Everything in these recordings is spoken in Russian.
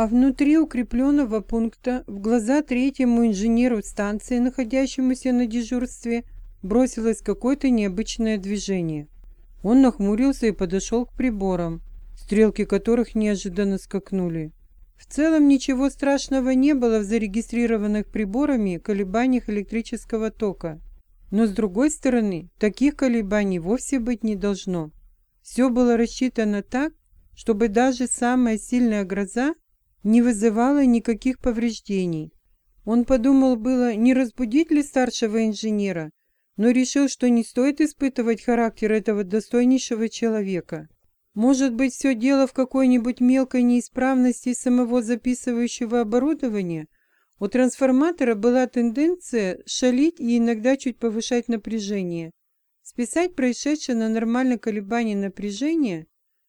А внутри укрепленного пункта в глаза третьему инженеру станции, находящемуся на дежурстве, бросилось какое-то необычное движение. Он нахмурился и подошел к приборам, стрелки которых неожиданно скакнули. В целом ничего страшного не было в зарегистрированных приборами колебаниях электрического тока. Но с другой стороны, таких колебаний вовсе быть не должно. Все было рассчитано так, чтобы даже самая сильная гроза не вызывала никаких повреждений. Он подумал было, не разбудить ли старшего инженера, но решил, что не стоит испытывать характер этого достойнейшего человека. Может быть, все дело в какой-нибудь мелкой неисправности самого записывающего оборудования? У трансформатора была тенденция шалить и иногда чуть повышать напряжение. Списать происшедшее на нормальное колебание напряжения,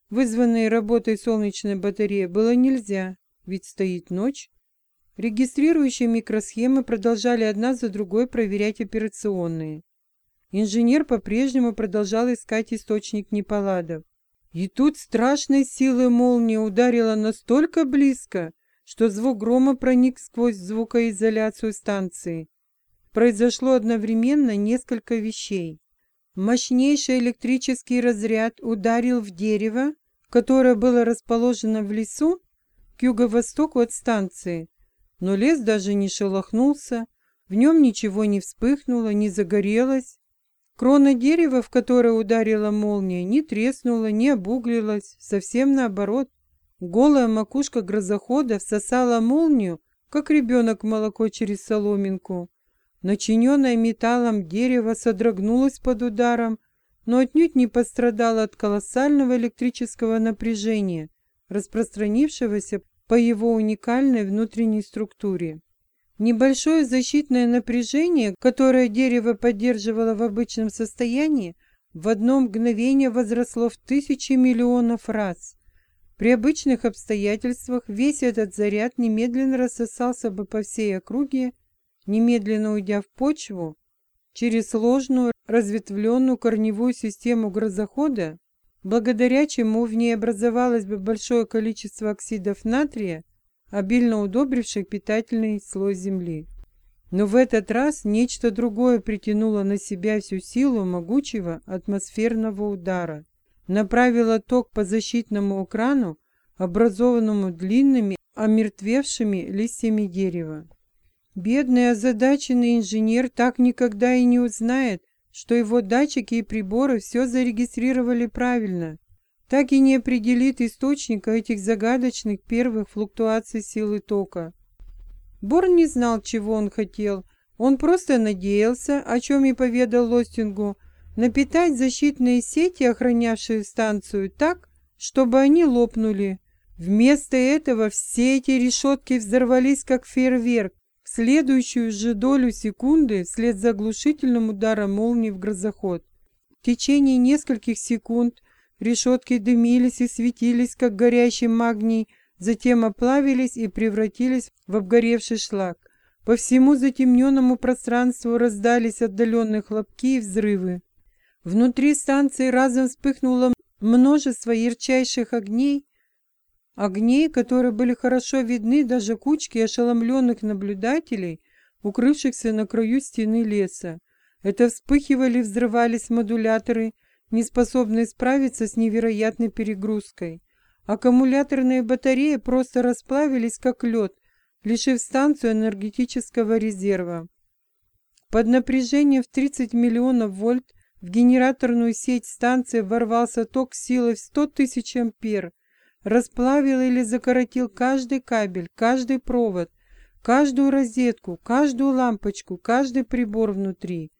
вызванное работой солнечной батареи, было нельзя, ведь стоит ночь. Регистрирующие микросхемы продолжали одна за другой проверять операционные. Инженер по-прежнему продолжал искать источник неполадов. И тут страшной силы молния ударила настолько близко, что звук грома проник сквозь звукоизоляцию станции. Произошло одновременно несколько вещей. Мощнейший электрический разряд ударил в дерево, которое было расположено в лесу к юго-востоку от станции, но лес даже не шелохнулся, в нем ничего не вспыхнуло, не загорелось, Крона дерева, в которое ударила молния, не треснула, не обуглилась, совсем наоборот. Голая макушка грозохода всосала молнию, как ребенок молоко через соломинку. Начиненное металлом дерево содрогнулось под ударом, но отнюдь не пострадало от колоссального электрического напряжения, распространившегося по его уникальной внутренней структуре. Небольшое защитное напряжение, которое дерево поддерживало в обычном состоянии, в одно мгновение возросло в тысячи миллионов раз. При обычных обстоятельствах весь этот заряд немедленно рассосался бы по всей округе, немедленно уйдя в почву, через сложную разветвленную корневую систему грозохода, благодаря чему в ней образовалось бы большое количество оксидов натрия, обильно удобривший питательный слой земли. Но в этот раз нечто другое притянуло на себя всю силу могучего атмосферного удара, направило ток по защитному экрану, образованному длинными, омертвевшими листьями дерева. Бедный озадаченный инженер так никогда и не узнает, что его датчики и приборы все зарегистрировали правильно, так и не определит источника этих загадочных первых флуктуаций силы тока. Борн не знал, чего он хотел. Он просто надеялся, о чем и поведал Лостингу, напитать защитные сети, охранявшие станцию, так, чтобы они лопнули. Вместо этого все эти решетки взорвались, как фейерверк. Следующую же долю секунды, вслед за оглушительным ударом молнии в грозоход. В течение нескольких секунд Решетки дымились и светились, как горящий магний, затем оплавились и превратились в обгоревший шлак. По всему затемненному пространству раздались отдаленные хлопки и взрывы. Внутри станции разом вспыхнуло множество ярчайших огней, огней, которые были хорошо видны даже кучке ошеломленных наблюдателей, укрывшихся на краю стены леса. Это вспыхивали, взрывались модуляторы – не способные справиться с невероятной перегрузкой. Аккумуляторные батареи просто расплавились как лед, лишив станцию энергетического резерва. Под напряжением в 30 миллионов вольт в генераторную сеть станции ворвался ток силой в 100 тысяч ампер, расплавил или закоротил каждый кабель, каждый провод, каждую розетку, каждую лампочку, каждый прибор внутри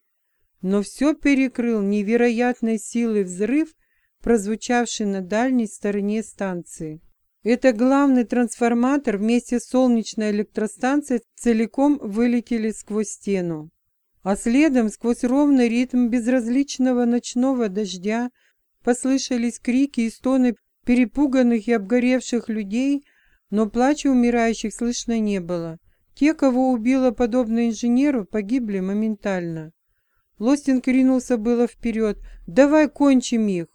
но все перекрыл невероятной силой взрыв, прозвучавший на дальней стороне станции. Это главный трансформатор вместе с солнечной электростанцией целиком вылетели сквозь стену. А следом, сквозь ровный ритм безразличного ночного дождя, послышались крики и стоны перепуганных и обгоревших людей, но плача умирающих слышно не было. Те, кого убило подобно инженеру, погибли моментально. Лостинг ринулся было вперед. «Давай кончим их!»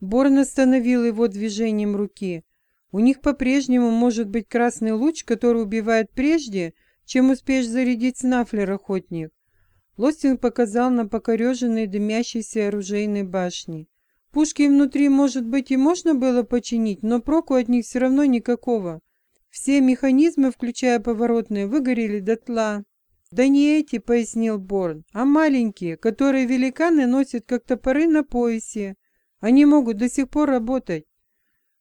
Борн остановил его движением руки. У них по-прежнему может быть красный луч, который убивает прежде, чем успеешь зарядить снафлер, охотник. Лостин показал на покореженные дымящиеся оружейные башни. Пушки внутри, может быть, и можно было починить, но проку от них все равно никакого. Все механизмы, включая поворотные, выгорели дотла. «Да не эти», — пояснил Борн, — «а маленькие, которые великаны носят как топоры на поясе. Они могут до сих пор работать».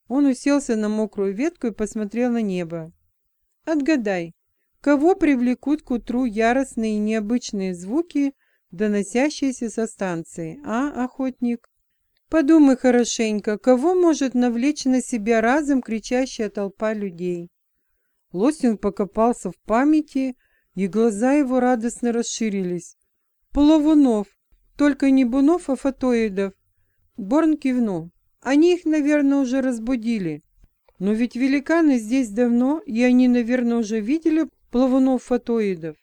Он уселся на мокрую ветку и посмотрел на небо. «Отгадай, кого привлекут к утру яростные и необычные звуки, доносящиеся со станции, а, охотник?» Подумай хорошенько, кого может навлечь на себя разом кричащая толпа людей? Лосин покопался в памяти, и глаза его радостно расширились. Плавунов, только не бунов, а фотоидов. Борн кивнул. Они их, наверное, уже разбудили. Но ведь великаны здесь давно, и они, наверное, уже видели плавунов-фотоидов.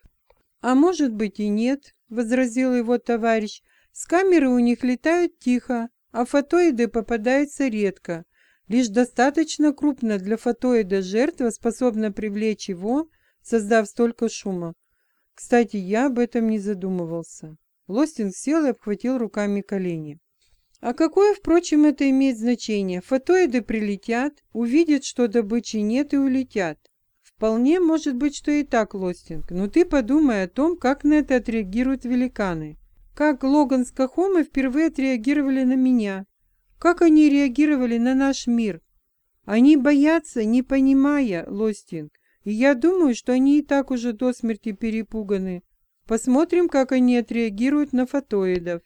А может быть и нет, возразил его товарищ. С камеры у них летают тихо, а фотоиды попадаются редко. Лишь достаточно крупно для фотоида жертва способна привлечь его, создав столько шума. Кстати, я об этом не задумывался. Лостин сел и обхватил руками колени. А какое, впрочем, это имеет значение? Фотоиды прилетят, увидят, что добычи нет и улетят. Вполне может быть, что и так, Лостинг, но ты подумай о том, как на это отреагируют великаны. Как Логан с Кахомой впервые отреагировали на меня. Как они реагировали на наш мир. Они боятся, не понимая, Лостинг. И я думаю, что они и так уже до смерти перепуганы. Посмотрим, как они отреагируют на фотоидов.